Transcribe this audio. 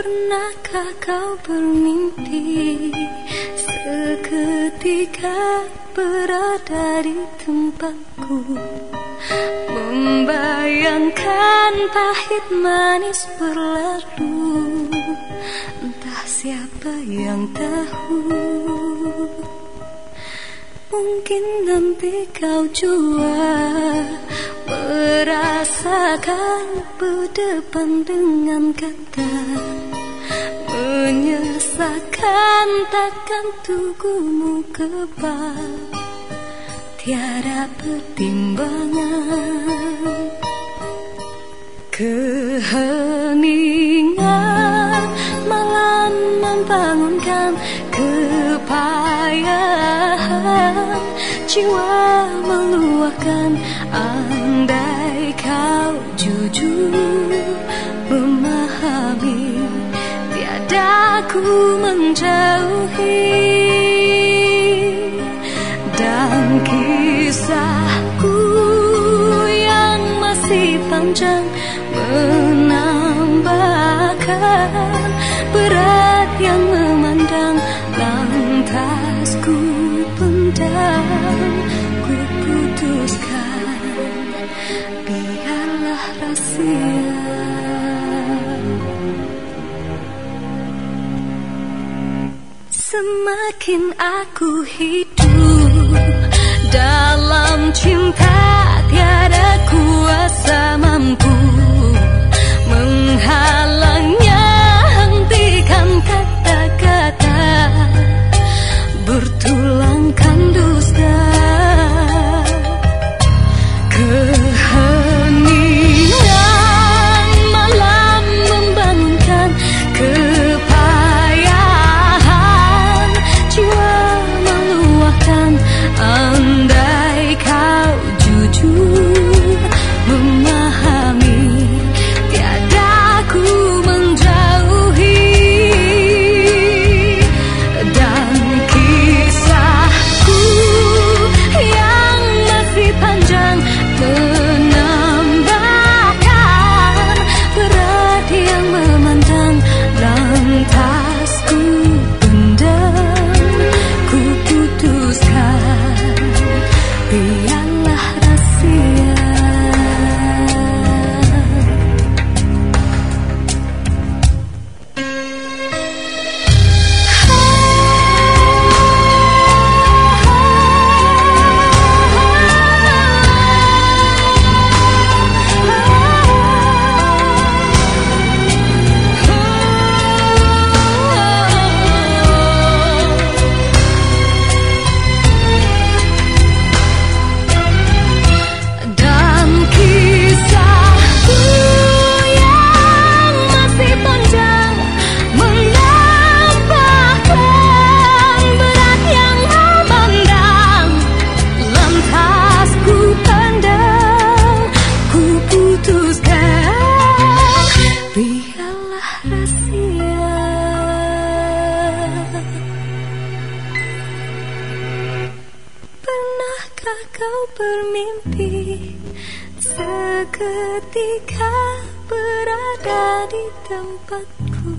Pernahkah kau bermimpi Seketika berada di tempatku? Membayangkan pahit manis berlalu Entah siapa yang tahu. Mungkin nanti kau jua Merasakan berdepan dengan kata Menyesakan takkan tugumu kebal. Tiada pertimbangan Keheningan Jiwa meluahkan andai kau jujur memahami Tiada ku menjauhi. Dan kisahku yang masih panjang menambahkan berat yang memandang lantas ku pendam putuskan biarlah rahasia. Semakin aku hidup Pernahkah kau bermimpi Seketika berada di tempatku